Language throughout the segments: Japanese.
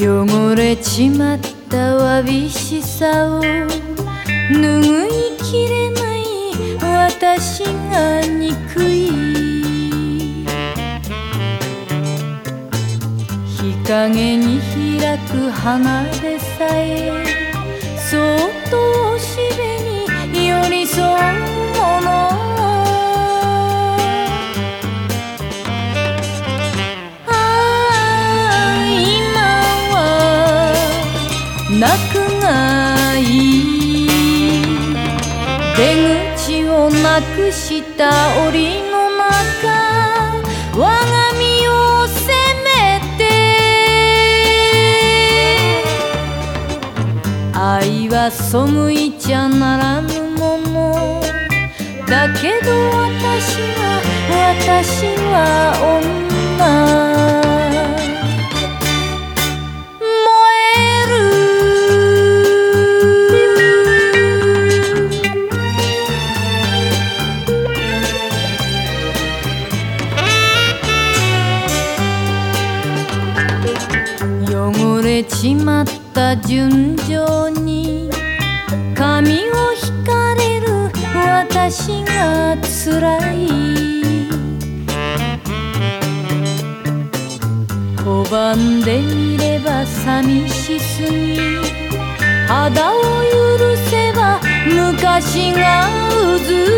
汚れちまったわびしさを。拭いきれない私が憎い。日陰に開く花でさえ。そっと泣くがいい出口をなくした檻の中我が身を責めて愛は背いちゃならぬものだけど私は私は女。汚れちまった純情に髪を引かれる私がつらい。拒んでみれば寂しすぎ肌を許せば昔がうずく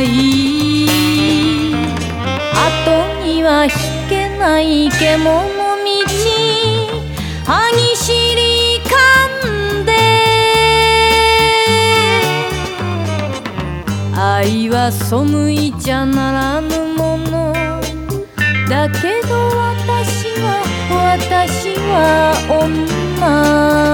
がいい後には引けない獣道。歯ぎしり噛んで。愛は背いちゃならぬもの。だけど私は私は女。